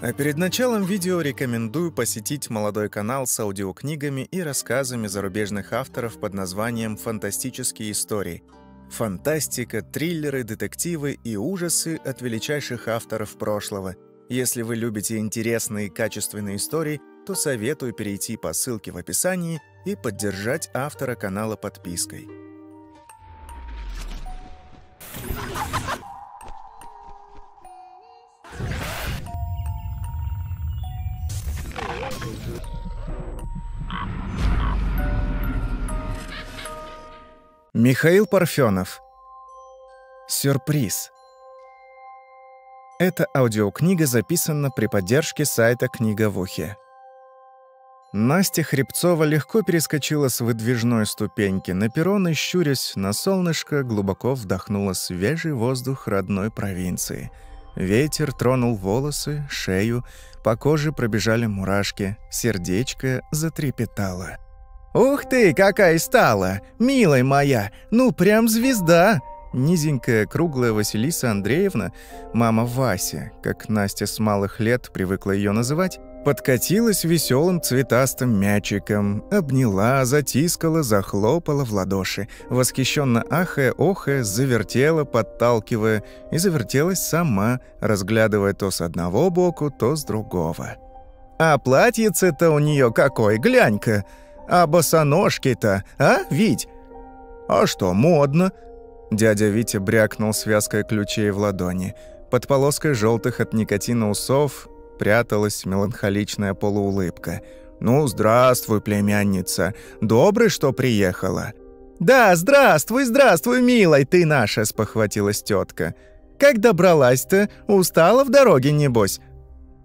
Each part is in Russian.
А перед началом видео рекомендую посетить молодой канал с аудиокнигами и рассказами зарубежных авторов под названием «Фантастические истории». Фантастика, триллеры, детективы и ужасы от величайших авторов прошлого. Если вы любите интересные и качественные истории, то советую перейти по ссылке в описании и поддержать автора канала подпиской. Михаил Парфенов. Сюрприз. Эта аудиокнига записана при поддержке сайта «Книга в ухе». Настя Хребцова легко перескочила с выдвижной ступеньки на перрон и, щурясь на солнышко, глубоко вдохнула свежий воздух родной провинции. Ветер тронул волосы, шею, по коже пробежали мурашки, сердечко затрепетало. «Ух ты, какая стала! Милая моя! Ну, прям звезда!» Низенькая, круглая Василиса Андреевна, мама Вася, как Настя с малых лет привыкла ее называть, подкатилась веселым цветастым мячиком, обняла, затискала, захлопала в ладоши, восхищенно ахая, охая, завертела, подталкивая, и завертелась сама, разглядывая то с одного боку, то с другого. «А платьице-то у нее какое, глянь-ка! А босоножки-то, а, Вить? А что, модно?» Дядя Витя брякнул связкой ключей в ладони. Под полоской желтых от никотина усов пряталась меланхоличная полуулыбка. «Ну, здравствуй, племянница. Добрый, что приехала». «Да, здравствуй, здравствуй, милой ты наша», — спохватилась тетка. «Как добралась-то? Устала в дороге, небось?»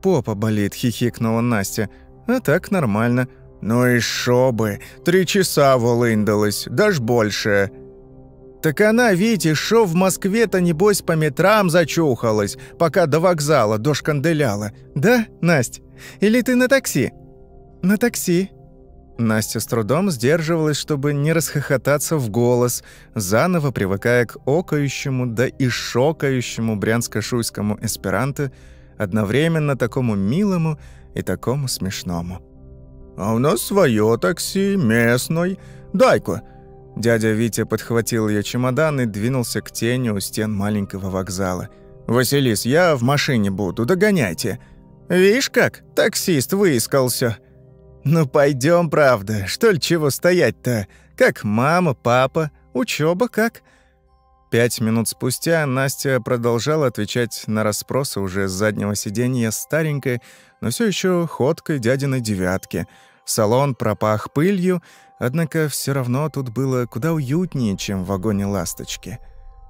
«Попа болит», — хихикнула Настя. «А так нормально». «Ну и шо бы, три часа волындалась, даже больше». «Так она, Витя, шо в Москве-то, небось, по метрам зачухалась, пока до вокзала дошканделяла. Да, Настя? Или ты на такси?» «На такси». Настя с трудом сдерживалась, чтобы не расхохотаться в голос, заново привыкая к окающему да и шокающему брянско-шуйскому эсперанто, одновременно такому милому и такому смешному. «А у нас свое такси, местной. Дай-ка». Дядя Витя подхватил ее чемодан и двинулся к тени у стен маленького вокзала. «Василис, я в машине буду, догоняйте». «Вишь как, таксист выискался». «Ну пойдем, правда, что ли чего стоять-то? Как мама, папа, учеба как?» Пять минут спустя Настя продолжала отвечать на расспросы уже с заднего сиденья старенькой, но все еще ходкой дядиной девятки — Салон пропах пылью, однако все равно тут было куда уютнее, чем в вагоне «Ласточки».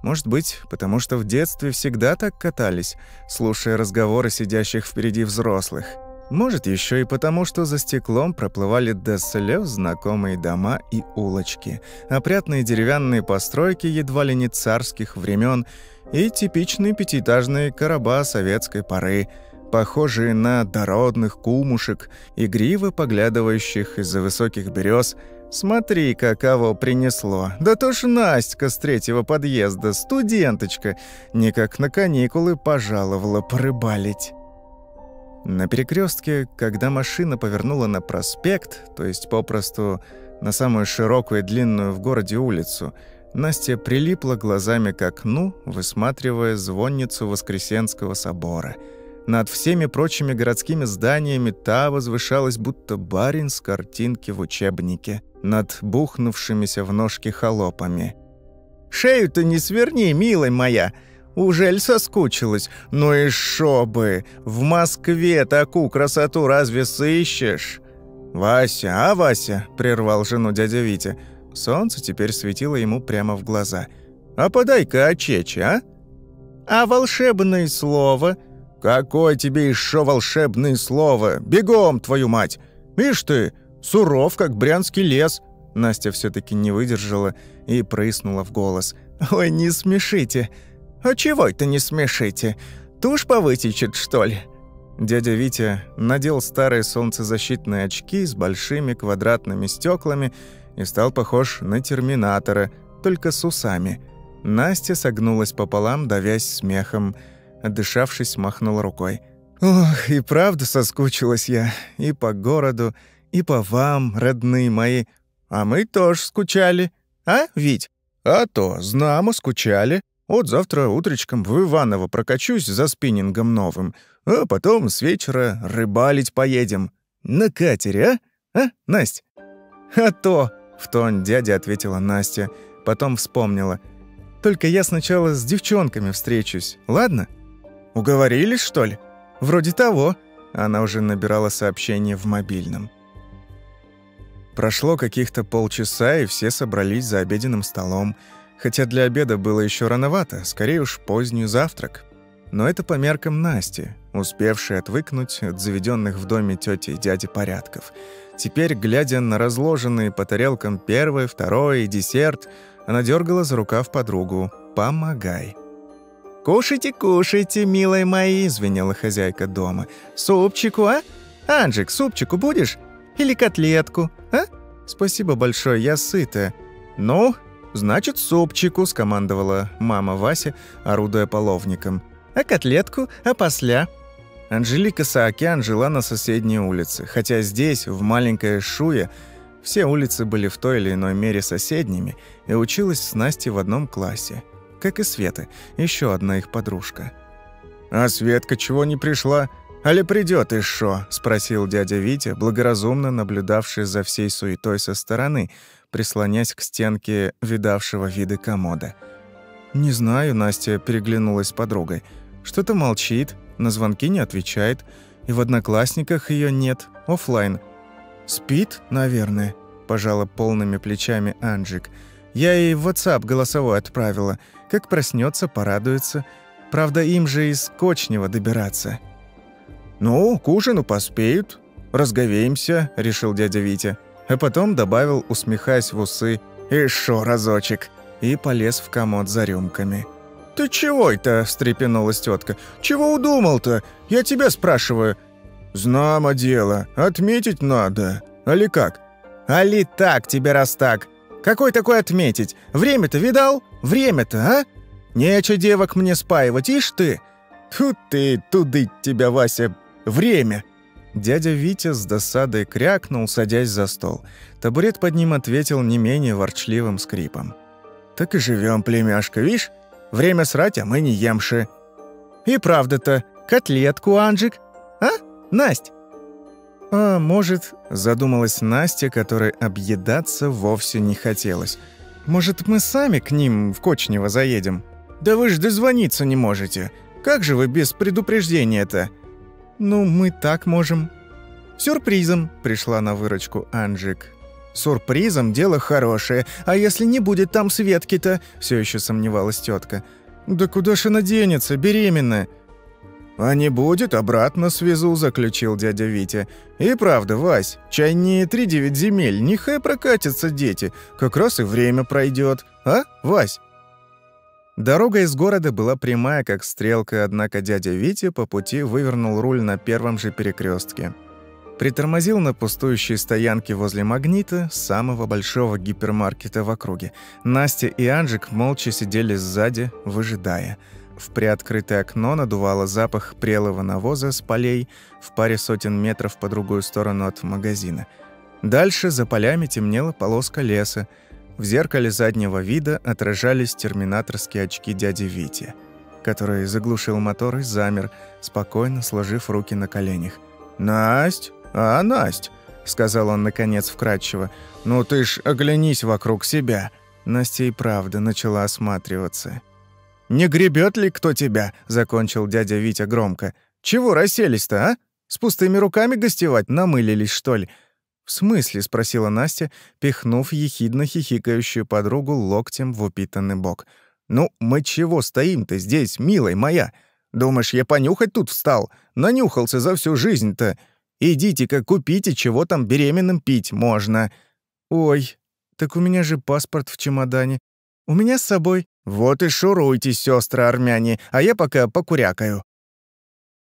Может быть, потому что в детстве всегда так катались, слушая разговоры сидящих впереди взрослых. Может, еще и потому, что за стеклом проплывали до слез знакомые дома и улочки, опрятные деревянные постройки едва ли не царских времен и типичные пятиэтажные короба советской поры – похожие на дородных кумушек, игриво поглядывающих из-за высоких берез. «Смотри, каково принесло! Да то ж Настя с третьего подъезда, студенточка, никак на каникулы пожаловала порыбалить». На перекрестке, когда машина повернула на проспект, то есть попросту на самую широкую и длинную в городе улицу, Настя прилипла глазами к окну, высматривая звонницу Воскресенского собора – над всеми прочими городскими зданиями та возвышалась, будто барин с картинки в учебнике, над бухнувшимися в ножки холопами. «Шею-то не сверни, милая моя!» Ужель соскучилась? Ну и шо бы! В Москве такую красоту разве сыщешь?» «Вася, а, Вася?» – прервал жену дядя Витя. Солнце теперь светило ему прямо в глаза. «А подай-ка очечи, а?» «А волшебное слово?» «Какое тебе еще волшебное слово? Бегом, твою мать! Ишь ты, суров, как брянский лес!» Настя все таки не выдержала и прыснула в голос. «Ой, не смешите! А чего это не смешите? Тушь повытечет, что ли?» Дядя Витя надел старые солнцезащитные очки с большими квадратными стеклами и стал похож на терминатора, только с усами. Настя согнулась пополам, давясь смехом. Отдышавшись, махнула рукой. Ох, и правда соскучилась я. И по городу, и по вам, родные мои. А мы тоже скучали. А, Вить? А то, знамо, скучали. Вот завтра утречком в Иваново прокачусь за спиннингом новым, а потом с вечера рыбалить поедем. На катере, а? А, Насть? А то, в тон дядя ответила Настя, потом вспомнила. Только я сначала с девчонками встречусь, ладно? Уговорились, что ли? Вроде того. Она уже набирала сообщение в мобильном. Прошло каких-то полчаса, и все собрались за обеденным столом. Хотя для обеда было еще рановато, скорее уж поздний завтрак. Но это по меркам Насти, успевшей отвыкнуть от заведенных в доме тети и дяди порядков. Теперь, глядя на разложенные по тарелкам первое, второе и десерт, она дергала за рукав подругу «Помогай». «Кушайте, кушайте, милые мои», — звенела хозяйка дома. «Супчику, а? Анжик, супчику будешь? Или котлетку, а? Спасибо большое, я сыта. Ну, значит, супчику», — скомандовала мама Вася, орудуя половником. «А котлетку? А посля?» Анжелика Саакян жила на соседней улице, хотя здесь, в маленькой Шуе, все улицы были в той или иной мере соседними, и училась с Настей в одном классе — как и Света, еще одна их подружка. «А Светка чего не пришла? Али придет и шо?» — спросил дядя Витя, благоразумно наблюдавший за всей суетой со стороны, прислонясь к стенке видавшего виды комода. «Не знаю», — Настя переглянулась с подругой. «Что-то молчит, на звонки не отвечает, и в одноклассниках ее нет, офлайн. «Спит, наверное», — пожала полными плечами Анджик. «Я ей в WhatsApp голосовой отправила». Как проснется, порадуется. Правда, им же из Кочнева добираться. «Ну, к ужину поспеют. Разговеемся», — решил дядя Витя. А потом добавил, усмехаясь в усы, «Еще разочек», и полез в комод за рюмками. «Ты чего это?» – встрепенулась тетка. «Чего удумал-то? Я тебя спрашиваю». «Знамо дело. Отметить надо. Али как?» «Али так тебе раз так. Какой такой отметить? Время-то видал? Время-то, а? Нече девок мне спаивать, ишь ты! Тут ты, туды тебя, Вася, время!» Дядя Витя с досадой крякнул, садясь за стол. Табурет под ним ответил не менее ворчливым скрипом. «Так и живем, племяшка, видишь? Время срать, а мы не емши». «И правда-то, котлетку, Анжик? А, Насть?» «А может...» — задумалась Настя, которой объедаться вовсе не хотелось. «Может, мы сами к ним в Кочнево заедем?» «Да вы ж дозвониться не можете. Как же вы без предупреждения-то?» «Ну, мы так можем». «Сюрпризом», — пришла на выручку Анжик. «Сюрпризом дело хорошее, а если не будет там Светки-то?» — все еще сомневалась тетка. «Да куда ж она денется, беременная?» «А не будет, обратно свезу», — заключил дядя Витя. «И правда, Вась, чай не три девять земель, нехай прокатятся дети, как раз и время пройдет. А, Вась?» Дорога из города была прямая, как стрелка, однако дядя Витя по пути вывернул руль на первом же перекрестке. Притормозил на пустующей стоянке возле «Магнита», самого большого гипермаркета в округе. Настя и Анжик молча сидели сзади, выжидая — в приоткрытое окно надувало запах прелого навоза с полей в паре сотен метров по другую сторону от магазина. Дальше за полями темнела полоска леса. В зеркале заднего вида отражались терминаторские очки дяди Вити, который заглушил мотор и замер, спокойно сложив руки на коленях. «Насть? А, Насть?» — сказал он, наконец, вкратчиво. «Ну ты ж оглянись вокруг себя». Настя и правда начала осматриваться. «Не гребет ли кто тебя?» — закончил дядя Витя громко. «Чего расселись-то, а? С пустыми руками гостевать намылились, что ли?» «В смысле?» — спросила Настя, пихнув ехидно хихикающую подругу локтем в упитанный бок. «Ну, мы чего стоим-то здесь, милая моя? Думаешь, я понюхать тут встал? Нанюхался за всю жизнь-то. Идите-ка купите, чего там беременным пить можно». «Ой, так у меня же паспорт в чемодане. У меня с собой». «Вот и шуруйте, сестры армяне, а я пока покурякаю».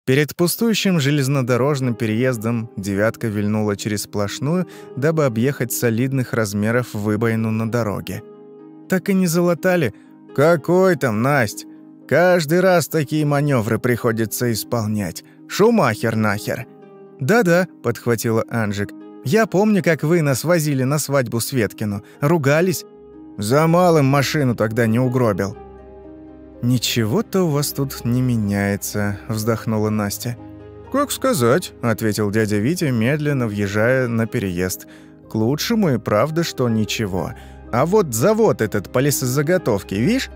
Перед пустующим железнодорожным переездом «девятка» вильнула через сплошную, дабы объехать солидных размеров выбоину на дороге. Так и не залатали. «Какой там, Насть? Каждый раз такие маневры приходится исполнять. Шумахер нахер!» «Да-да», — подхватила Анжик. «Я помню, как вы нас возили на свадьбу Светкину. Ругались. За малым машину тогда не угробил». «Ничего-то у вас тут не меняется», — вздохнула Настя. «Как сказать», — ответил дядя Витя, медленно въезжая на переезд. «К лучшему и правда, что ничего. А вот завод этот по лесозаготовке, видишь?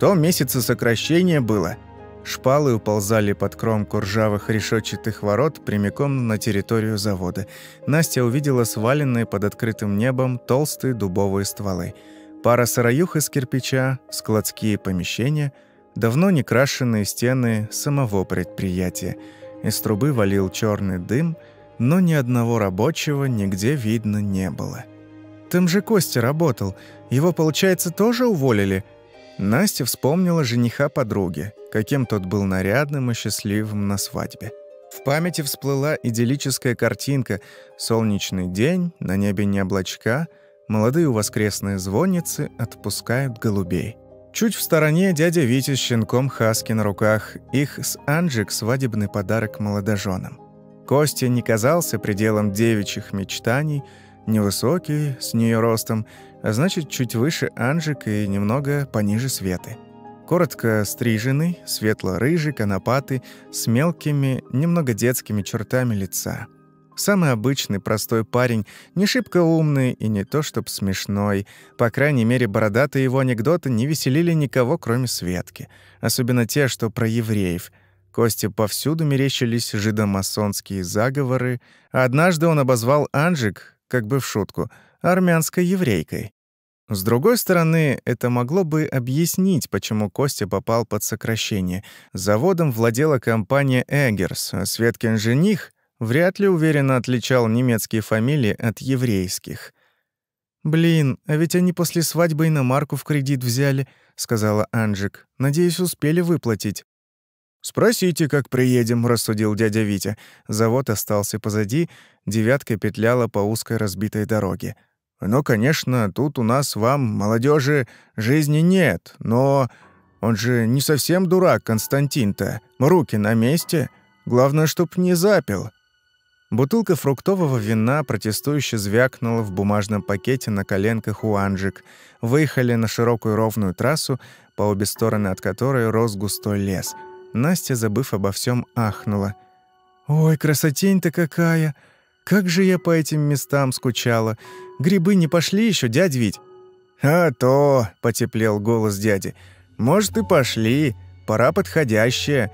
То месяца сокращения было». Шпалы уползали под кромку ржавых решетчатых ворот прямиком на территорию завода. Настя увидела сваленные под открытым небом толстые дубовые стволы. Пара сыроюх из кирпича, складские помещения, давно не крашенные стены самого предприятия. Из трубы валил черный дым, но ни одного рабочего нигде видно не было. «Там же Костя работал. Его, получается, тоже уволили?» Настя вспомнила жениха подруги, каким тот был нарядным и счастливым на свадьбе. В памяти всплыла идиллическая картинка «Солнечный день, на небе не облачка, молодые воскресные звонницы отпускают голубей». Чуть в стороне дядя Витя с щенком Хаски на руках, их с Анджик свадебный подарок молодоженам. Костя не казался пределом девичьих мечтаний, невысокий, с нее ростом, а значит, чуть выше Анжик и немного пониже Светы. Коротко стриженный, светло-рыжий, конопатый, с мелкими, немного детскими чертами лица. Самый обычный, простой парень, не шибко умный и не то чтоб смешной. По крайней мере, бородатые его анекдоты не веселили никого, кроме Светки. Особенно те, что про евреев. Косте повсюду мерещились жидомасонские заговоры, однажды он обозвал Анжик, как бы в шутку, армянской еврейкой. С другой стороны, это могло бы объяснить, почему Костя попал под сокращение. Заводом владела компания «Эггерс», а Светкин жених вряд ли уверенно отличал немецкие фамилии от еврейских. «Блин, а ведь они после свадьбы иномарку в кредит взяли», — сказала Анжик. «Надеюсь, успели выплатить». «Спросите, как приедем», — рассудил дядя Витя. Завод остался позади, девятка петляла по узкой разбитой дороге. «Ну, конечно, тут у нас вам, молодежи, жизни нет, но он же не совсем дурак, Константин-то. Руки на месте. Главное, чтоб не запил». Бутылка фруктового вина протестующе звякнула в бумажном пакете на коленках у Анжик. Выехали на широкую ровную трассу, по обе стороны от которой рос густой лес — Настя, забыв обо всем, ахнула. «Ой, красотень-то какая! Как же я по этим местам скучала! Грибы не пошли еще, дядь Вить?» «А то!» — потеплел голос дяди. «Может, и пошли. Пора подходящая.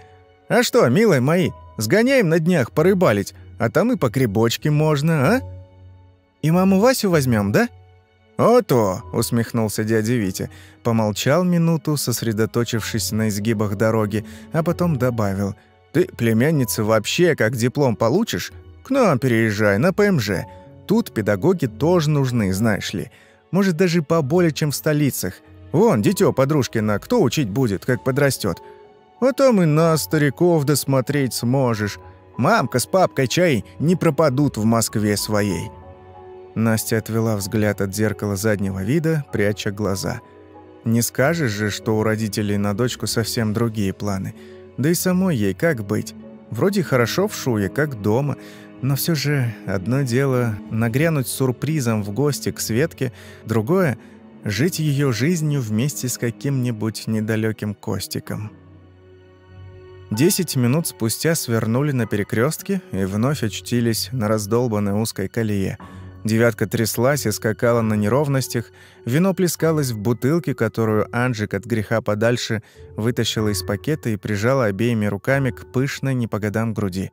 А что, милые мои, сгоняем на днях порыбалить, а там и по грибочке можно, а?» «И маму Васю возьмем, да?» «О то!» — усмехнулся дядя Витя. Помолчал минуту, сосредоточившись на изгибах дороги, а потом добавил. «Ты, племянница, вообще, как диплом получишь, к нам переезжай на ПМЖ. Тут педагоги тоже нужны, знаешь ли. Может, даже поболее, чем в столицах. Вон, дитё подружкина, кто учить будет, как подрастет. А там и нас, стариков, досмотреть сможешь. Мамка с папкой чай не пропадут в Москве своей». Настя отвела взгляд от зеркала заднего вида, пряча глаза. Не скажешь же, что у родителей на дочку совсем другие планы. Да и самой ей как быть? Вроде хорошо в шуе, как дома, но все же одно дело нагрянуть сюрпризом в гости к Светке, другое — жить ее жизнью вместе с каким-нибудь недалеким Костиком. Десять минут спустя свернули на перекрестке и вновь очутились на раздолбанной узкой колее — Девятка тряслась и скакала на неровностях, вино плескалось в бутылке, которую Анжик от греха подальше вытащила из пакета и прижала обеими руками к пышной не по годам груди.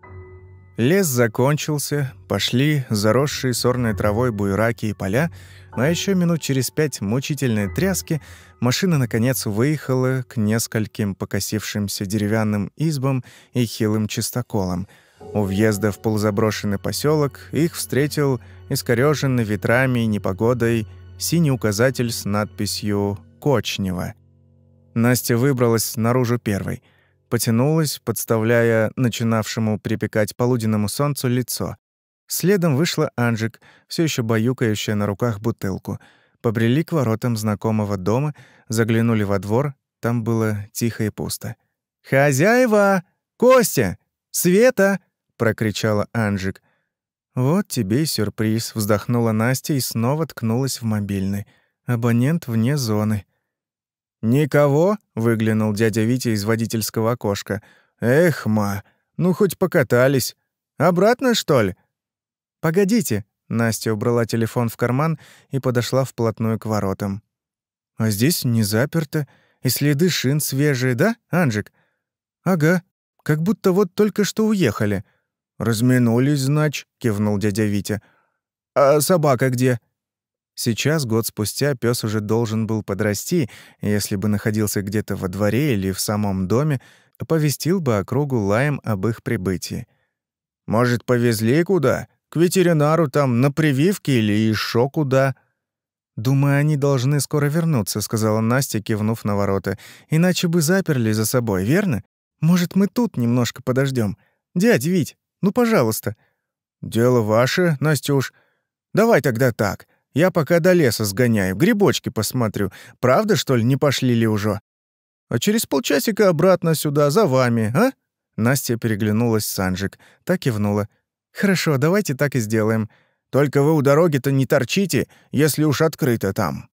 Лес закончился, пошли заросшие сорной травой буйраки и поля, а еще минут через пять мучительной тряски машина, наконец, выехала к нескольким покосившимся деревянным избам и хилым чистоколам — у въезда в полузаброшенный поселок их встретил искорёженный ветрами и непогодой синий указатель с надписью «Кочнево». Настя выбралась наружу первой. Потянулась, подставляя начинавшему припекать полуденному солнцу лицо. Следом вышла Анжик, все еще баюкающая на руках бутылку. Побрели к воротам знакомого дома, заглянули во двор, там было тихо и пусто. «Хозяева! Костя! «Света!» — прокричала Анжик. «Вот тебе и сюрприз», — вздохнула Настя и снова ткнулась в мобильный. «Абонент вне зоны». «Никого?» — выглянул дядя Витя из водительского окошка. «Эх, ма, ну хоть покатались. Обратно, что ли?» «Погодите», — Настя убрала телефон в карман и подошла вплотную к воротам. «А здесь не заперто, и следы шин свежие, да, Анжик?» «Ага, как будто вот только что уехали». «Разминулись, знач», — кивнул дядя Витя. «А собака где?» Сейчас, год спустя, пес уже должен был подрасти, если бы находился где-то во дворе или в самом доме, оповестил бы округу лаем об их прибытии. «Может, повезли куда? К ветеринару там, на прививке или еще куда?» «Думаю, они должны скоро вернуться», — сказала Настя, кивнув на ворота. «Иначе бы заперли за собой, верно? Может, мы тут немножко подождем? Дядь Вить, ну, пожалуйста». «Дело ваше, Настюш. Давай тогда так. Я пока до леса сгоняю, грибочки посмотрю. Правда, что ли, не пошли ли уже? А через полчасика обратно сюда, за вами, а?» Настя переглянулась с Анжик, так кивнула. «Хорошо, давайте так и сделаем. Только вы у дороги-то не торчите, если уж открыто там».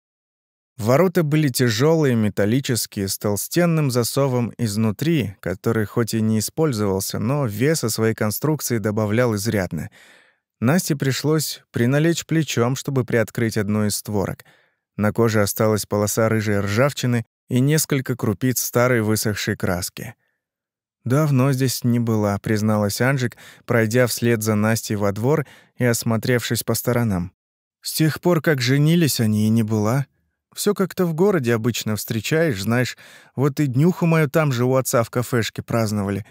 Ворота были тяжелые, металлические, с толстенным засовом изнутри, который хоть и не использовался, но веса своей конструкции добавлял изрядно. Насте пришлось приналечь плечом, чтобы приоткрыть одну из створок. На коже осталась полоса рыжей ржавчины и несколько крупиц старой высохшей краски. «Давно здесь не была», — призналась Анжик, пройдя вслед за Настей во двор и осмотревшись по сторонам. «С тех пор, как женились они, и не была. Все как-то в городе обычно встречаешь, знаешь, вот и днюху мою там же у отца в кафешке праздновали.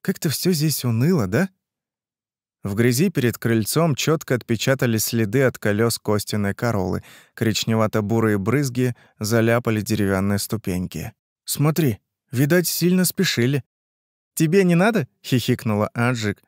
Как-то все здесь уныло, да? В грязи перед крыльцом четко отпечатались следы от колес Костиной королы. Коричневато-бурые брызги заляпали деревянные ступеньки. «Смотри, видать, сильно спешили». «Тебе не надо?» — хихикнула Аджик,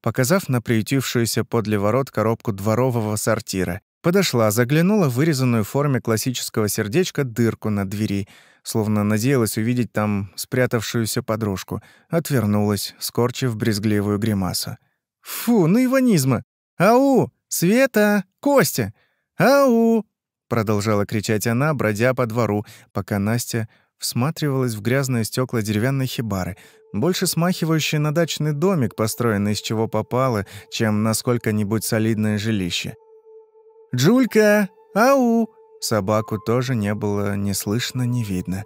показав на приютившуюся подле ворот коробку дворового сортира. Подошла, заглянула в вырезанную в форме классического сердечка дырку на двери, словно надеялась увидеть там спрятавшуюся подружку. Отвернулась, скорчив брезгливую гримасу. «Фу, ну иванизма! Ау! Света! Костя! Ау!» Продолжала кричать она, бродя по двору, пока Настя всматривалась в грязные стекла деревянной хибары, больше смахивающей на дачный домик, построенный из чего попало, чем на сколько-нибудь солидное жилище. «Джулька! Ау!» Собаку тоже не было ни слышно, ни видно.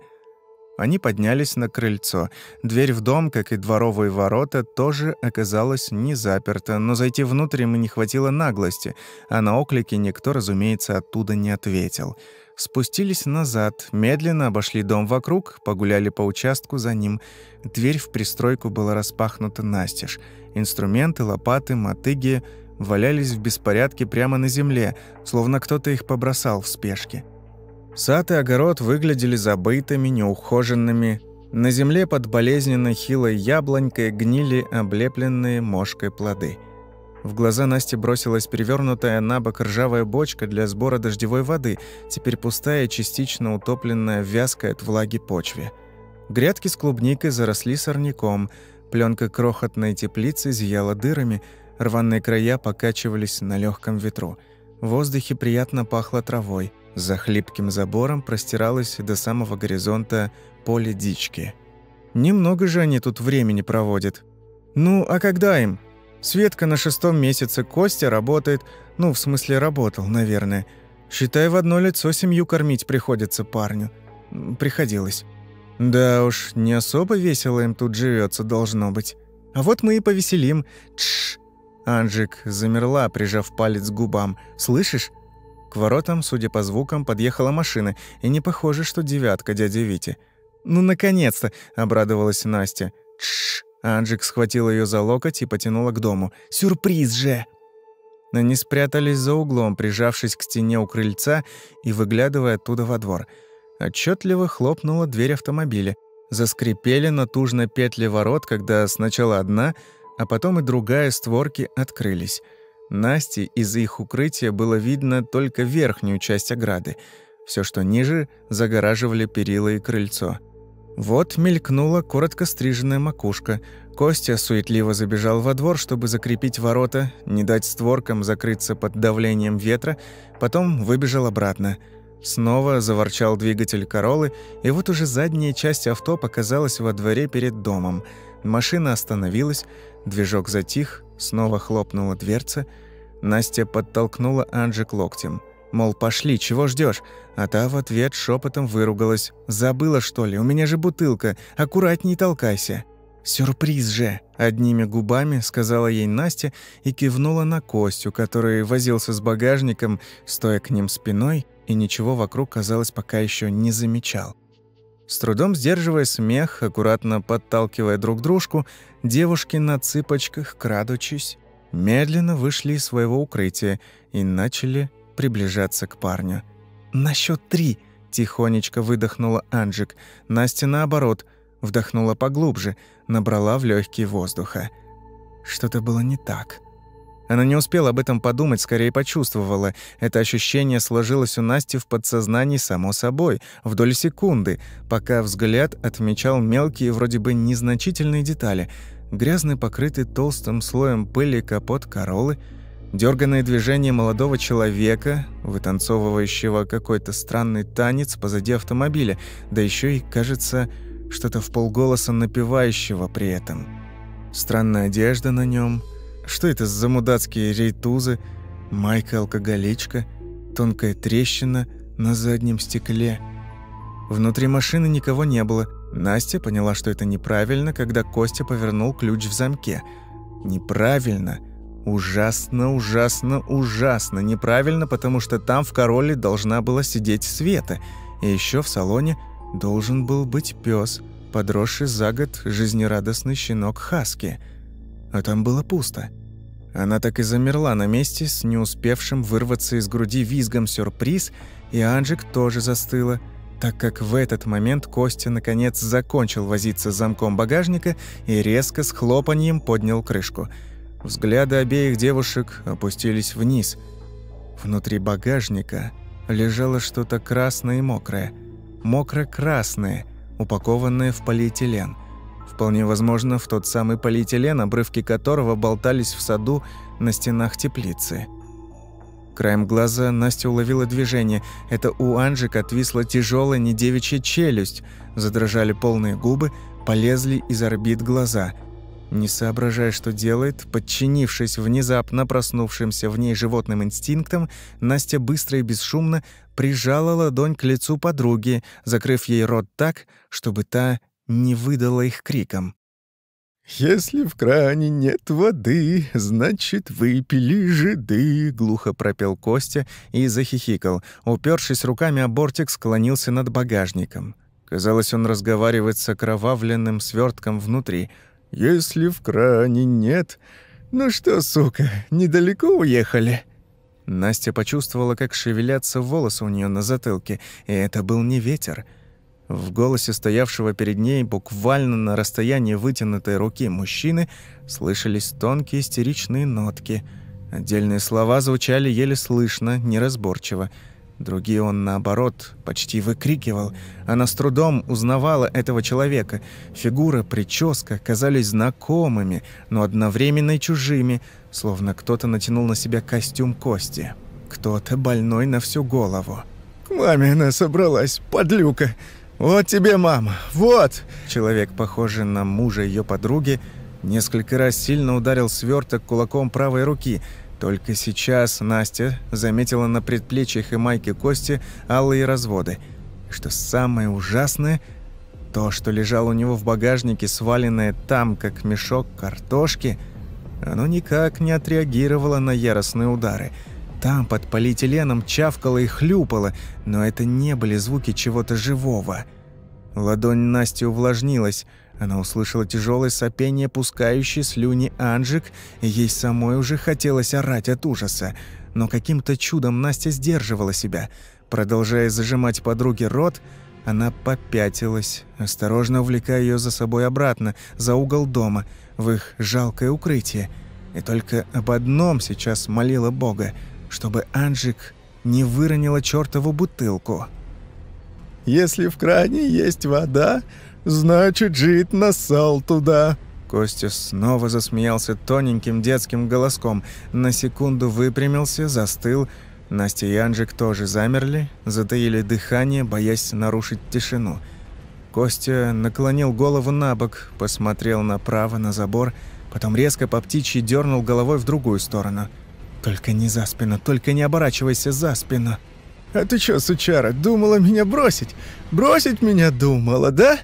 Они поднялись на крыльцо. Дверь в дом, как и дворовые ворота, тоже оказалась не заперта, но зайти внутрь ему не хватило наглости, а на оклики никто, разумеется, оттуда не ответил. Спустились назад, медленно обошли дом вокруг, погуляли по участку за ним. Дверь в пристройку была распахнута настежь. Инструменты, лопаты, мотыги валялись в беспорядке прямо на земле, словно кто-то их побросал в спешке. Сад и огород выглядели забытыми, неухоженными. На земле под болезненно хилой яблонькой гнили облепленные мошкой плоды. В глаза Насти бросилась перевернутая на бок ржавая бочка для сбора дождевой воды, теперь пустая, частично утопленная в от влаги почве. Грядки с клубникой заросли сорняком, пленка крохотной теплицы зияла дырами – Рваные края покачивались на легком ветру. В воздухе приятно пахло травой. За хлипким забором простиралось до самого горизонта поле дички. Немного же они тут времени проводят. Ну, а когда им? Светка на шестом месяце, Костя работает, ну, в смысле, работал, наверное. Считай, в одно лицо семью кормить приходится парню. Приходилось. Да уж, не особо весело им тут живется, должно быть. А вот мы и повеселим. Тш, Анжик замерла, прижав палец к губам. «Слышишь?» К воротам, судя по звукам, подъехала машина, и не похоже, что девятка дяди Вити. «Ну, наконец-то!» — обрадовалась Настя. «Тш!» Анжик схватил ее за локоть и потянула к дому. «Сюрприз же!» Они спрятались за углом, прижавшись к стене у крыльца и выглядывая оттуда во двор. Отчетливо хлопнула дверь автомобиля. Заскрипели натужно петли ворот, когда сначала одна — а потом и другая створки открылись. Насте из их укрытия было видно только верхнюю часть ограды. Все, что ниже, загораживали перила и крыльцо. Вот мелькнула коротко стриженная макушка. Костя суетливо забежал во двор, чтобы закрепить ворота, не дать створкам закрыться под давлением ветра, потом выбежал обратно. Снова заворчал двигатель Королы, и вот уже задняя часть авто показалась во дворе перед домом. Машина остановилась, движок затих, снова хлопнула дверца. Настя подтолкнула Анжик локтем. Мол, пошли, чего ждешь? А та в ответ шепотом выругалась. «Забыла, что ли? У меня же бутылка. Аккуратней толкайся». «Сюрприз же!» – одними губами сказала ей Настя и кивнула на Костю, который возился с багажником, стоя к ним спиной, и ничего вокруг, казалось, пока еще не замечал. С трудом сдерживая смех, аккуратно подталкивая друг дружку, девушки на цыпочках, крадучись, медленно вышли из своего укрытия и начали приближаться к парню. «На счет три!» – тихонечко выдохнула Анжик. Настя, наоборот, вдохнула поглубже, набрала в легкие воздуха. Что-то было не так. Она не успела об этом подумать, скорее почувствовала. Это ощущение сложилось у Насти в подсознании само собой, в доли секунды, пока взгляд отмечал мелкие, вроде бы незначительные детали. Грязный, покрытый толстым слоем пыли капот Королы – Дёрганное движение молодого человека, вытанцовывающего какой-то странный танец позади автомобиля, да еще и, кажется, что-то в полголоса напевающего при этом. Странная одежда на нем. Что это за мудацкие рейтузы? Майка-алкоголичка, тонкая трещина на заднем стекле. Внутри машины никого не было. Настя поняла, что это неправильно, когда Костя повернул ключ в замке. Неправильно – Ужасно, ужасно, ужасно неправильно, потому что там в короле должна была сидеть Света, и еще в салоне должен был быть пес, подросший за год жизнерадостный щенок Хаски. А там было пусто. Она так и замерла на месте с не успевшим вырваться из груди визгом сюрприз, и Анжик тоже застыла, так как в этот момент Костя наконец закончил возиться с замком багажника и резко с хлопаньем поднял крышку – Взгляды обеих девушек опустились вниз. Внутри багажника лежало что-то красное и мокрое. Мокро-красное, упакованное в полиэтилен. Вполне возможно, в тот самый полиэтилен, обрывки которого болтались в саду на стенах теплицы. Краем глаза Настя уловила движение. Это у Анжик отвисла тяжелая недевичья челюсть. Задрожали полные губы, полезли из орбит глаза – не соображая, что делает, подчинившись внезапно проснувшимся в ней животным инстинктам, Настя быстро и бесшумно прижала ладонь к лицу подруги, закрыв ей рот так, чтобы та не выдала их криком. «Если в кране нет воды, значит, выпили жиды», — глухо пропел Костя и захихикал. Упершись руками о бортик, склонился над багажником. Казалось, он разговаривает с окровавленным свертком внутри — если в кране нет... Ну что, сука, недалеко уехали?» Настя почувствовала, как шевелятся волосы у нее на затылке, и это был не ветер. В голосе стоявшего перед ней буквально на расстоянии вытянутой руки мужчины слышались тонкие истеричные нотки. Отдельные слова звучали еле слышно, неразборчиво. Другие он, наоборот, почти выкрикивал. Она с трудом узнавала этого человека. Фигура, прическа казались знакомыми, но одновременно и чужими, словно кто-то натянул на себя костюм кости. Кто-то больной на всю голову. «К маме она собралась, подлюка! Вот тебе мама, вот!» Человек, похожий на мужа ее подруги, несколько раз сильно ударил сверток кулаком правой руки – только сейчас Настя заметила на предплечьях и майке Кости алые разводы. Что самое ужасное, то, что лежало у него в багажнике, сваленное там, как мешок картошки, оно никак не отреагировало на яростные удары. Там под полиэтиленом чавкало и хлюпало, но это не были звуки чего-то живого. Ладонь Насти увлажнилась, она услышала тяжелое сопение, пускающее слюни Анжик, и ей самой уже хотелось орать от ужаса. Но каким-то чудом Настя сдерживала себя. Продолжая зажимать подруге рот, она попятилась, осторожно увлекая ее за собой обратно, за угол дома, в их жалкое укрытие. И только об одном сейчас молила Бога, чтобы Анжик не выронила чертову бутылку. «Если в кране есть вода, Значит, жить насал туда». Костя снова засмеялся тоненьким детским голоском, на секунду выпрямился, застыл. Настя и Анжик тоже замерли, затаили дыхание, боясь нарушить тишину. Костя наклонил голову на бок, посмотрел направо на забор, потом резко по птичьи дернул головой в другую сторону. «Только не за спину, только не оборачивайся за спину!» «А ты чё, сучара, думала меня бросить? Бросить меня думала, да?»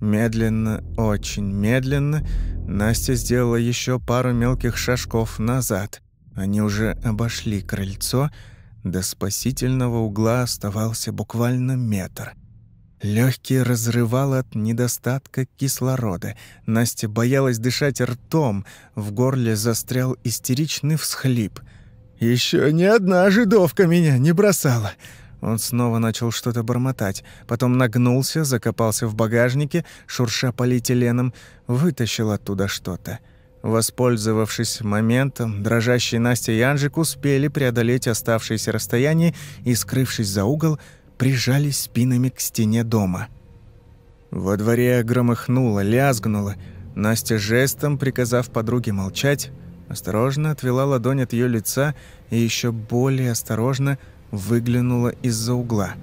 Медленно, очень медленно, Настя сделала еще пару мелких шажков назад. Они уже обошли крыльцо, до спасительного угла оставался буквально метр. Легкие разрывало от недостатка кислорода. Настя боялась дышать ртом, в горле застрял истеричный всхлип. Еще ни одна жидовка меня не бросала!» Он снова начал что-то бормотать, потом нагнулся, закопался в багажнике, шурша полиэтиленом, вытащил оттуда что-то. Воспользовавшись моментом, дрожащие Настя и Анжик успели преодолеть оставшееся расстояние и, скрывшись за угол, прижались спинами к стене дома. Во дворе громыхнуло, лязгнуло. Настя жестом, приказав подруге молчать, осторожно отвела ладонь от ее лица и еще более осторожно – выглянула из-за угла.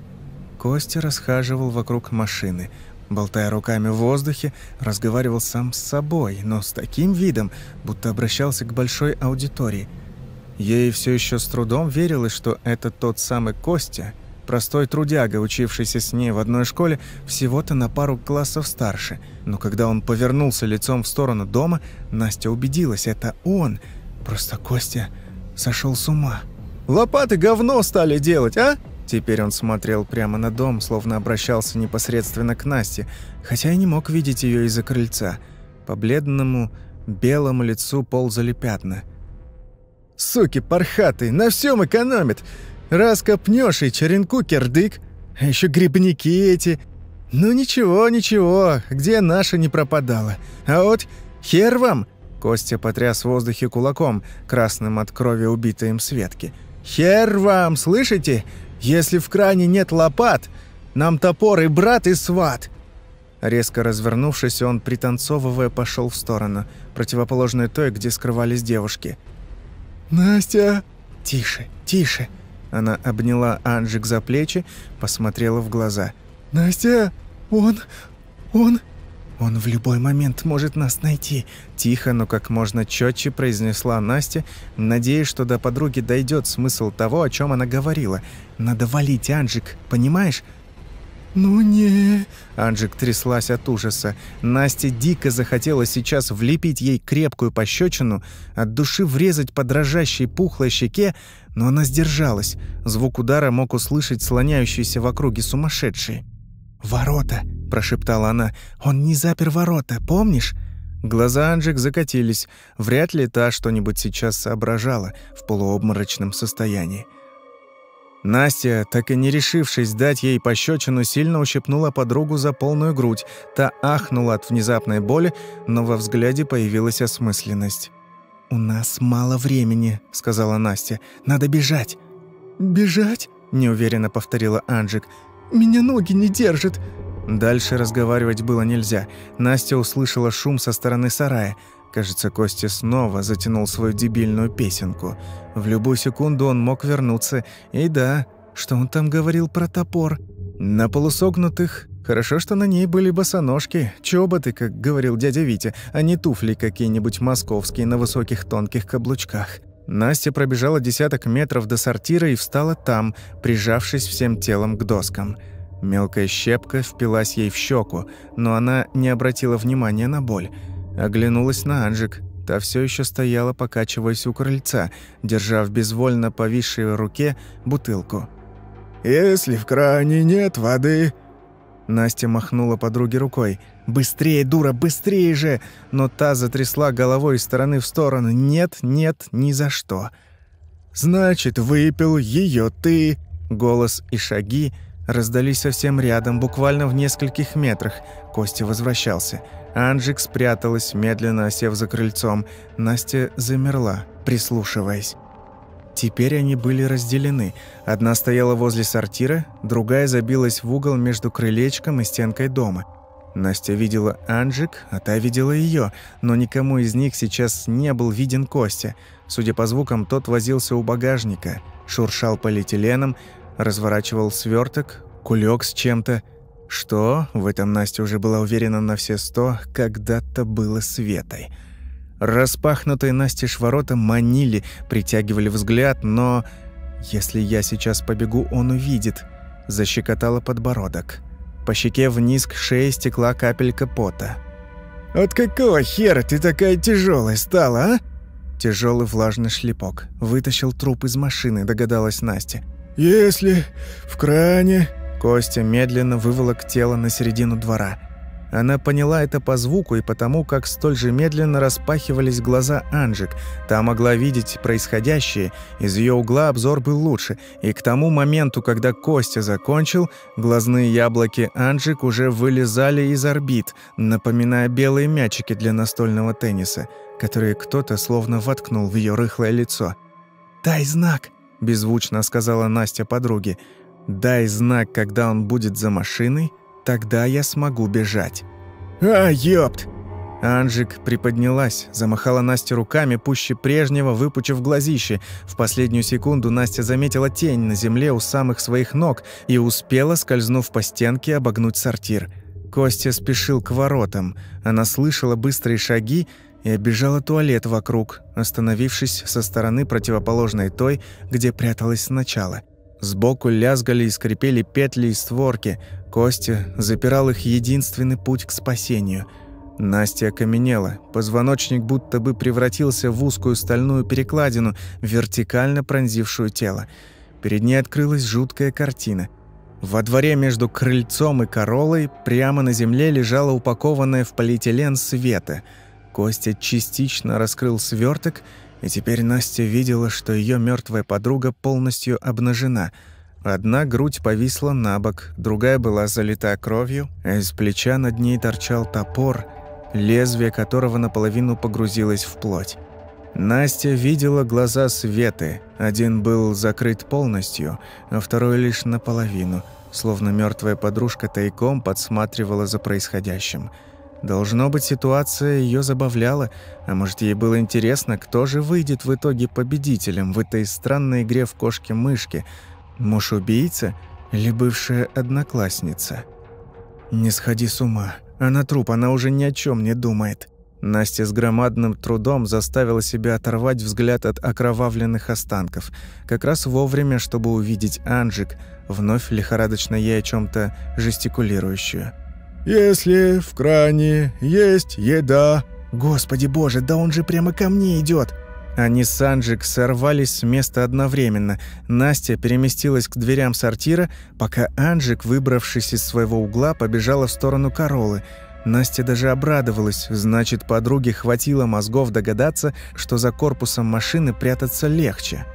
Костя расхаживал вокруг машины, болтая руками в воздухе, разговаривал сам с собой, но с таким видом, будто обращался к большой аудитории. Ей все еще с трудом верилось, что это тот самый Костя, простой трудяга, учившийся с ней в одной школе всего-то на пару классов старше. Но когда он повернулся лицом в сторону дома, Настя убедилась, это он. Просто Костя сошел с ума. Лопаты говно стали делать, а?» Теперь он смотрел прямо на дом, словно обращался непосредственно к Насте, хотя и не мог видеть ее из-за крыльца. По бледному, белому лицу ползали пятна. «Суки пархатые, на всем экономят! Раз копнешь и черенку кирдык, а еще грибники эти. Ну ничего, ничего, где наша не пропадала. А вот хер вам!» Костя потряс в воздухе кулаком, красным от крови убитой им Светки – «Хер вам, слышите? Если в кране нет лопат, нам топор и брат, и сват!» Резко развернувшись, он, пританцовывая, пошел в сторону, противоположную той, где скрывались девушки. «Настя!» «Тише, тише!» Она обняла Анжик за плечи, посмотрела в глаза. «Настя! Он... он...» «Он в любой момент может нас найти», – тихо, но как можно четче произнесла Настя, надеясь, что до подруги дойдет смысл того, о чем она говорила. «Надо валить, Анжик, понимаешь?» «Ну не...» Анжик тряслась от ужаса. Насте дико захотела сейчас влепить ей крепкую пощечину, от души врезать по дрожащей пухлой щеке, но она сдержалась. Звук удара мог услышать слоняющийся в округе сумасшедший. «Ворота!» – прошептала она. «Он не запер ворота, помнишь?» Глаза Анжик закатились. Вряд ли та что-нибудь сейчас соображала в полуобморочном состоянии. Настя, так и не решившись дать ей пощечину, сильно ущипнула подругу за полную грудь. Та ахнула от внезапной боли, но во взгляде появилась осмысленность. «У нас мало времени», — сказала Настя. «Надо бежать». «Бежать?» — неуверенно повторила Анжик. Меня ноги не держат». Дальше разговаривать было нельзя. Настя услышала шум со стороны сарая. Кажется, Костя снова затянул свою дебильную песенку. В любую секунду он мог вернуться. И да, что он там говорил про топор? На полусогнутых. Хорошо, что на ней были босоножки, чоботы, как говорил дядя Витя, а не туфли какие-нибудь московские на высоких тонких каблучках. Настя пробежала десяток метров до сортира и встала там, прижавшись всем телом к доскам. Мелкая щепка впилась ей в щеку, но она не обратила внимания на боль. Оглянулась на Анжик. Та все еще стояла, покачиваясь у крыльца, держа в безвольно повисшей руке бутылку. «Если в кране нет воды...» Настя махнула подруге рукой – «Быстрее, дура, быстрее же!» Но та затрясла головой из стороны в сторону. «Нет, нет, ни за что!» «Значит, выпил ее ты!» Голос и шаги раздались совсем рядом, буквально в нескольких метрах. Костя возвращался. Анжик спряталась, медленно осев за крыльцом. Настя замерла, прислушиваясь. Теперь они были разделены. Одна стояла возле сортира, другая забилась в угол между крылечком и стенкой дома – Настя видела Анжик, а та видела ее, но никому из них сейчас не был виден Костя. Судя по звукам, тот возился у багажника, шуршал полиэтиленом, разворачивал сверток, кулек с чем-то. Что, в этом Настя уже была уверена на все сто, когда-то было Светой. Распахнутые настежь ворота манили, притягивали взгляд, но... «Если я сейчас побегу, он увидит», – защекотала подбородок. По щеке вниз к шее стекла капелька пота. «От какого хера ты такая тяжелая стала, а?» Тяжелый влажный шлепок. Вытащил труп из машины, догадалась Настя. «Если в кране...» Костя медленно выволок тело на середину двора. Она поняла это по звуку и потому, как столь же медленно распахивались глаза Анжик. Та могла видеть происходящее, из ее угла обзор был лучше, и к тому моменту, когда Костя закончил, глазные яблоки Анжик уже вылезали из орбит, напоминая белые мячики для настольного тенниса, которые кто-то словно воткнул в ее рыхлое лицо. «Дай знак!» – беззвучно сказала Настя подруге. «Дай знак, когда он будет за машиной», Тогда я смогу бежать. А, ёпт! Анжик приподнялась, замахала Насте руками, пуще прежнего, выпучив глазище. В последнюю секунду Настя заметила тень на земле у самых своих ног и успела, скользнув по стенке, обогнуть сортир. Костя спешил к воротам. Она слышала быстрые шаги и обежала туалет вокруг, остановившись со стороны противоположной той, где пряталась сначала. Сбоку лязгали и скрипели петли и створки. Костя запирал их единственный путь к спасению. Настя окаменела. Позвоночник будто бы превратился в узкую стальную перекладину, вертикально пронзившую тело. Перед ней открылась жуткая картина. Во дворе между крыльцом и королой прямо на земле лежала упакованная в полиэтилен света. Костя частично раскрыл сверток, и теперь Настя видела, что ее мертвая подруга полностью обнажена – Одна грудь повисла на бок, другая была залита кровью, а из плеча над ней торчал топор, лезвие которого наполовину погрузилось в плоть. Настя видела глаза Светы. Один был закрыт полностью, а второй лишь наполовину, словно мертвая подружка тайком подсматривала за происходящим. Должно быть, ситуация ее забавляла, а может, ей было интересно, кто же выйдет в итоге победителем в этой странной игре в кошки-мышки – Муж-убийца или бывшая одноклассница? Не сходи с ума. Она труп, она уже ни о чем не думает. Настя с громадным трудом заставила себя оторвать взгляд от окровавленных останков, как раз вовремя, чтобы увидеть Анжик, вновь лихорадочно ей о чем то жестикулирующую. «Если в кране есть еда...» «Господи боже, да он же прямо ко мне идет! Они с Анджик сорвались с места одновременно. Настя переместилась к дверям сортира, пока Анджик, выбравшись из своего угла, побежала в сторону Королы. Настя даже обрадовалась, значит, подруге хватило мозгов догадаться, что за корпусом машины прятаться легче.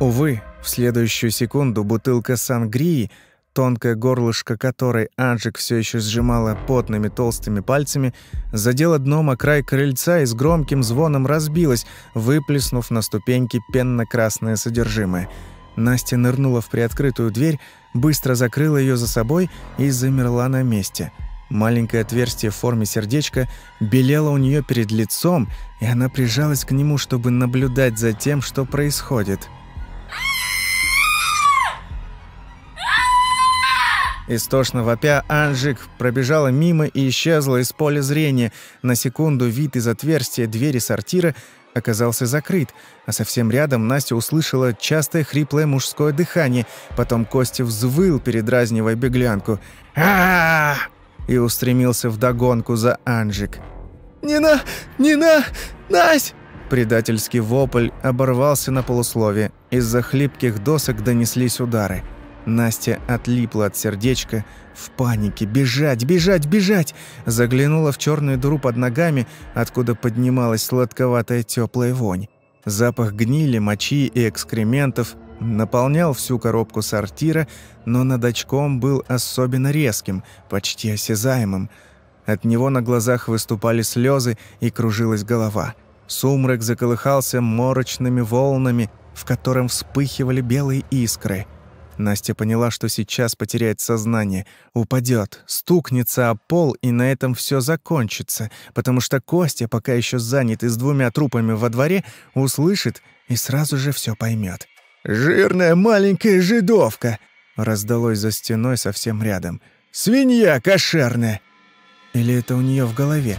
Увы, в следующую секунду бутылка сангрии – тонкое горлышко которой Анжик все еще сжимала потными толстыми пальцами, задела дном о край крыльца и с громким звоном разбилась, выплеснув на ступеньки пенно-красное содержимое. Настя нырнула в приоткрытую дверь, быстро закрыла ее за собой и замерла на месте. Маленькое отверстие в форме сердечка белело у нее перед лицом, и она прижалась к нему, чтобы наблюдать за тем, что происходит. Истошно вопя, Анжик пробежала мимо и исчезла из поля зрения. На секунду вид из отверстия двери сортира оказался закрыт, а совсем рядом Настя услышала частое хриплое мужское дыхание. Потом Костя взвыл, передразнивая беглянку. а и устремился в догонку за Анжик. «Не на... не на... Насть!» Предательский вопль оборвался на полуслове. Из-за хлипких досок донеслись удары. Настя отлипла от сердечка, в панике. «Бежать, бежать, бежать!» Заглянула в черную дыру под ногами, откуда поднималась сладковатая теплая вонь. Запах гнили, мочи и экскрементов наполнял всю коробку сортира, но над очком был особенно резким, почти осязаемым. От него на глазах выступали слезы и кружилась голова. Сумрак заколыхался морочными волнами, в котором вспыхивали белые искры – Настя поняла, что сейчас потеряет сознание, упадет, стукнется о пол, и на этом все закончится, потому что Костя, пока еще занят и с двумя трупами во дворе, услышит и сразу же все поймет. «Жирная маленькая жидовка!» раздалось за стеной совсем рядом. «Свинья кошерная!» Или это у нее в голове?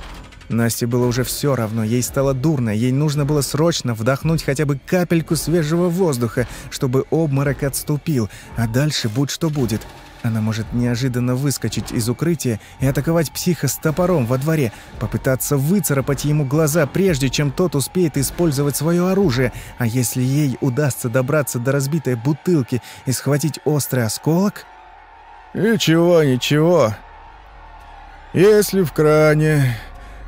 Насте было уже все равно, ей стало дурно, ей нужно было срочно вдохнуть хотя бы капельку свежего воздуха, чтобы обморок отступил, а дальше будь что будет. Она может неожиданно выскочить из укрытия и атаковать психа с топором во дворе, попытаться выцарапать ему глаза, прежде чем тот успеет использовать свое оружие, а если ей удастся добраться до разбитой бутылки и схватить острый осколок... «Ничего, ничего. Если в кране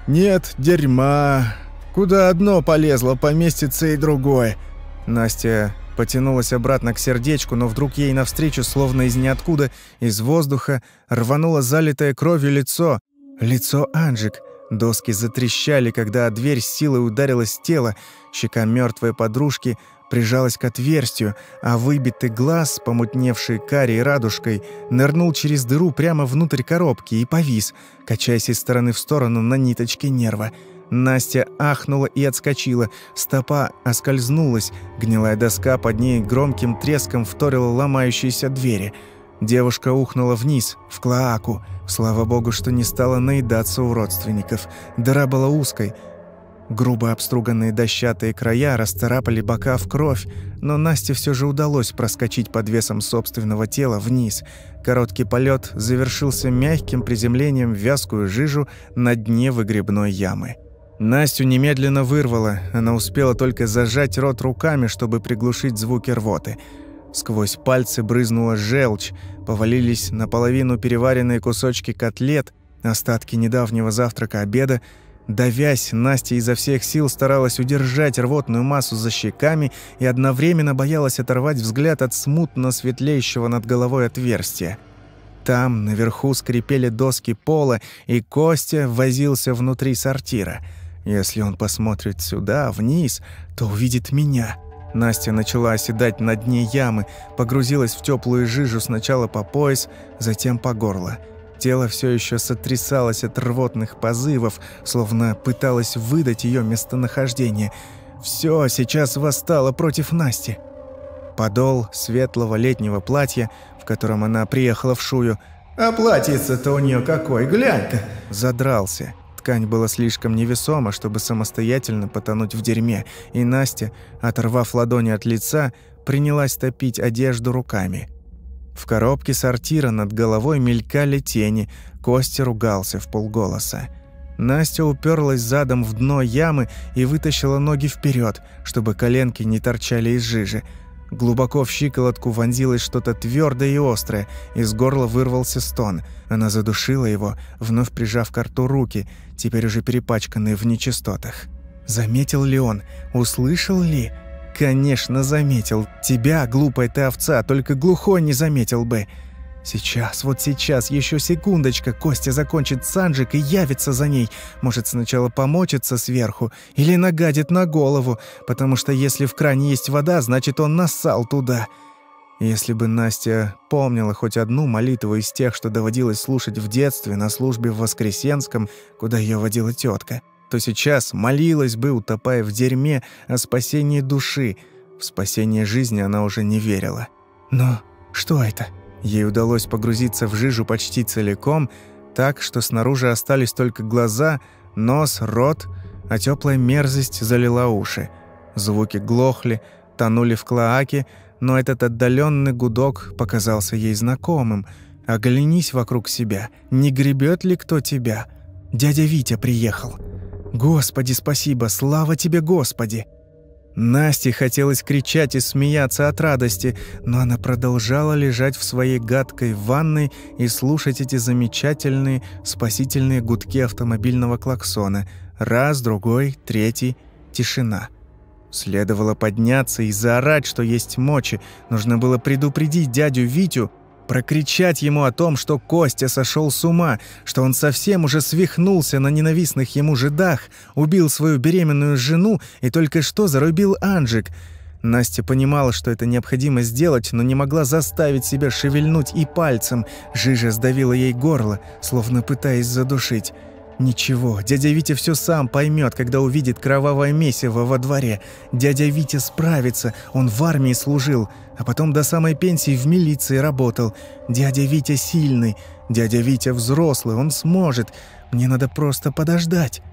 нет дерьма. Куда одно полезло, поместится и другое. Настя потянулась обратно к сердечку, но вдруг ей навстречу, словно из ниоткуда, из воздуха, рвануло залитое кровью лицо. Лицо Анжик. Доски затрещали, когда дверь с силой ударилась в тело. Щека мертвой подружки прижалась к отверстию, а выбитый глаз, помутневший карей радужкой, нырнул через дыру прямо внутрь коробки и повис, качаясь из стороны в сторону на ниточке нерва. Настя ахнула и отскочила, стопа оскользнулась, гнилая доска под ней громким треском вторила ломающиеся двери. Девушка ухнула вниз, в клоаку. Слава богу, что не стала наедаться у родственников. Дыра была узкой, Грубо обструганные дощатые края расцарапали бока в кровь, но Насте все же удалось проскочить под весом собственного тела вниз. Короткий полет завершился мягким приземлением в вязкую жижу на дне выгребной ямы. Настю немедленно вырвало, она успела только зажать рот руками, чтобы приглушить звуки рвоты. Сквозь пальцы брызнула желчь, повалились наполовину переваренные кусочки котлет, остатки недавнего завтрака-обеда, Давясь, Настя изо всех сил старалась удержать рвотную массу за щеками и одновременно боялась оторвать взгляд от смутно светлеющего над головой отверстия. Там, наверху, скрипели доски пола, и Костя возился внутри сортира. Если он посмотрит сюда, вниз, то увидит меня. Настя начала оседать на дне ямы, погрузилась в теплую жижу сначала по пояс, затем по горло. Тело все еще сотрясалось от рвотных позывов, словно пыталось выдать ее местонахождение. Все сейчас восстало против Насти. Подол светлого летнего платья, в котором она приехала в шую, «А платьице-то у нее какой, глянь-ка!» Задрался. Ткань была слишком невесома, чтобы самостоятельно потонуть в дерьме, и Настя, оторвав ладони от лица, принялась топить одежду руками. В коробке сортира над головой мелькали тени, Костя ругался в полголоса. Настя уперлась задом в дно ямы и вытащила ноги вперед, чтобы коленки не торчали из жижи. Глубоко в щиколотку вонзилось что-то твердое и острое, из горла вырвался стон. Она задушила его, вновь прижав к рту руки, теперь уже перепачканные в нечистотах. Заметил ли он? Услышал ли? Конечно, заметил. Тебя, глупая ты овца, только глухой не заметил бы. Сейчас, вот сейчас, еще секундочка, Костя закончит санджик и явится за ней. Может, сначала помочится сверху или нагадит на голову, потому что если в кране есть вода, значит, он нассал туда. Если бы Настя помнила хоть одну молитву из тех, что доводилось слушать в детстве на службе в Воскресенском, куда ее водила тетка то сейчас молилась бы, утопая в дерьме, о спасении души. В спасение жизни она уже не верила. Но что это? Ей удалось погрузиться в жижу почти целиком, так, что снаружи остались только глаза, нос, рот, а теплая мерзость залила уши. Звуки глохли, тонули в клоаке, но этот отдаленный гудок показался ей знакомым. Оглянись вокруг себя, не гребет ли кто тебя? Дядя Витя приехал. «Господи, спасибо! Слава тебе, Господи!» Насте хотелось кричать и смеяться от радости, но она продолжала лежать в своей гадкой ванной и слушать эти замечательные спасительные гудки автомобильного клаксона. Раз, другой, третий — тишина. Следовало подняться и заорать, что есть мочи. Нужно было предупредить дядю Витю, Прокричать ему о том, что Костя сошел с ума, что он совсем уже свихнулся на ненавистных ему жидах, убил свою беременную жену и только что зарубил Анжик. Настя понимала, что это необходимо сделать, но не могла заставить себя шевельнуть и пальцем. Жижа сдавила ей горло, словно пытаясь задушить. Ничего, дядя Витя все сам поймет, когда увидит кровавое месиво во дворе. Дядя Витя справится, он в армии служил, а потом до самой пенсии в милиции работал. Дядя Витя сильный, дядя Витя взрослый, он сможет. Мне надо просто подождать.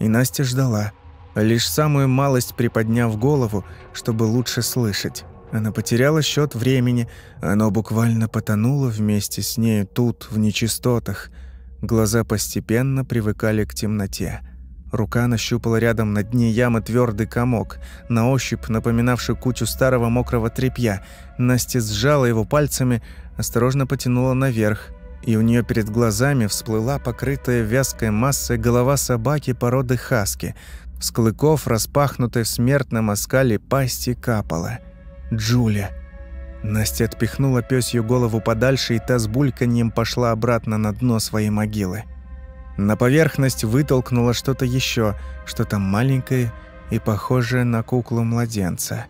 И Настя ждала, лишь самую малость приподняв голову, чтобы лучше слышать. Она потеряла счет времени, оно буквально потонуло вместе с ней тут, в нечистотах – Глаза постепенно привыкали к темноте. Рука нащупала рядом на дне ямы твердый комок, на ощупь напоминавший кучу старого мокрого тряпья. Настя сжала его пальцами, осторожно потянула наверх, и у нее перед глазами всплыла покрытая вязкой массой голова собаки породы хаски. С клыков, распахнутой в смертном оскале, пасти капала. «Джулия!» Настя отпихнула пёсью голову подальше, и та с бульканьем пошла обратно на дно своей могилы. На поверхность вытолкнула что-то еще, что-то маленькое и похожее на куклу младенца.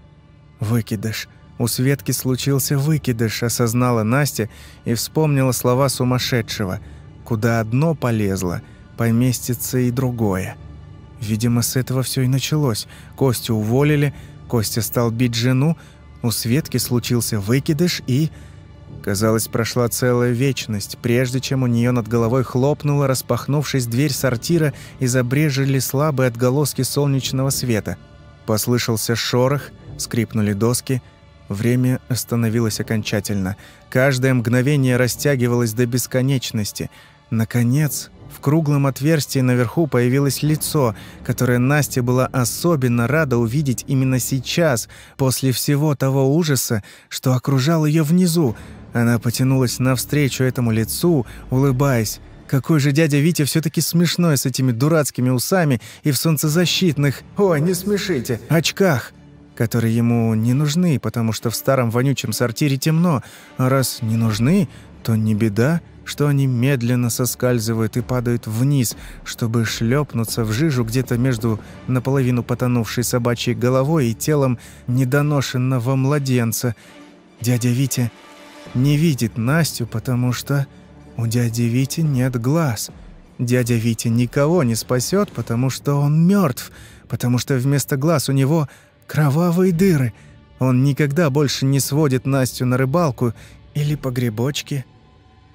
Выкидыш. У Светки случился выкидыш, осознала Настя и вспомнила слова сумасшедшего. Куда одно полезло, поместится и другое. Видимо, с этого все и началось. Костю уволили, Костя стал бить жену, у Светки случился выкидыш и... Казалось, прошла целая вечность, прежде чем у нее над головой хлопнула, распахнувшись дверь сортира, и забрежили слабые отголоски солнечного света. Послышался шорох, скрипнули доски. Время остановилось окончательно. Каждое мгновение растягивалось до бесконечности. Наконец, в круглом отверстии наверху появилось лицо, которое Настя была особенно рада увидеть именно сейчас, после всего того ужаса, что окружал ее внизу. Она потянулась навстречу этому лицу, улыбаясь. Какой же дядя Витя все таки смешной с этими дурацкими усами и в солнцезащитных, ой, не смешите, очках, которые ему не нужны, потому что в старом вонючем сортире темно, а раз не нужны, то не беда — что они медленно соскальзывают и падают вниз, чтобы шлепнуться в жижу где-то между наполовину потонувшей собачьей головой и телом недоношенного младенца. Дядя Витя не видит Настю, потому что у дяди Вити нет глаз. Дядя Витя никого не спасет, потому что он мертв, потому что вместо глаз у него кровавые дыры. Он никогда больше не сводит Настю на рыбалку или по грибочке,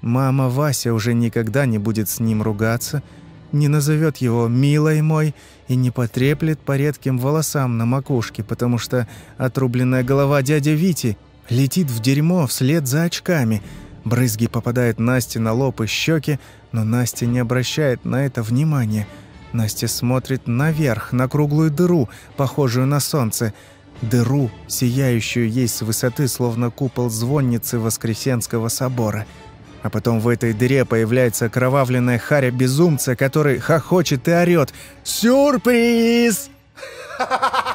Мама Вася уже никогда не будет с ним ругаться, не назовет его «милой мой» и не потреплет по редким волосам на макушке, потому что отрубленная голова дяди Вити летит в дерьмо вслед за очками. Брызги попадают Насте на лоб и щеки, но Настя не обращает на это внимания. Настя смотрит наверх, на круглую дыру, похожую на солнце. Дыру, сияющую ей с высоты, словно купол звонницы Воскресенского собора – а потом в этой дыре появляется окровавленная харя безумца, который хохочет и орёт «Сюрприз!»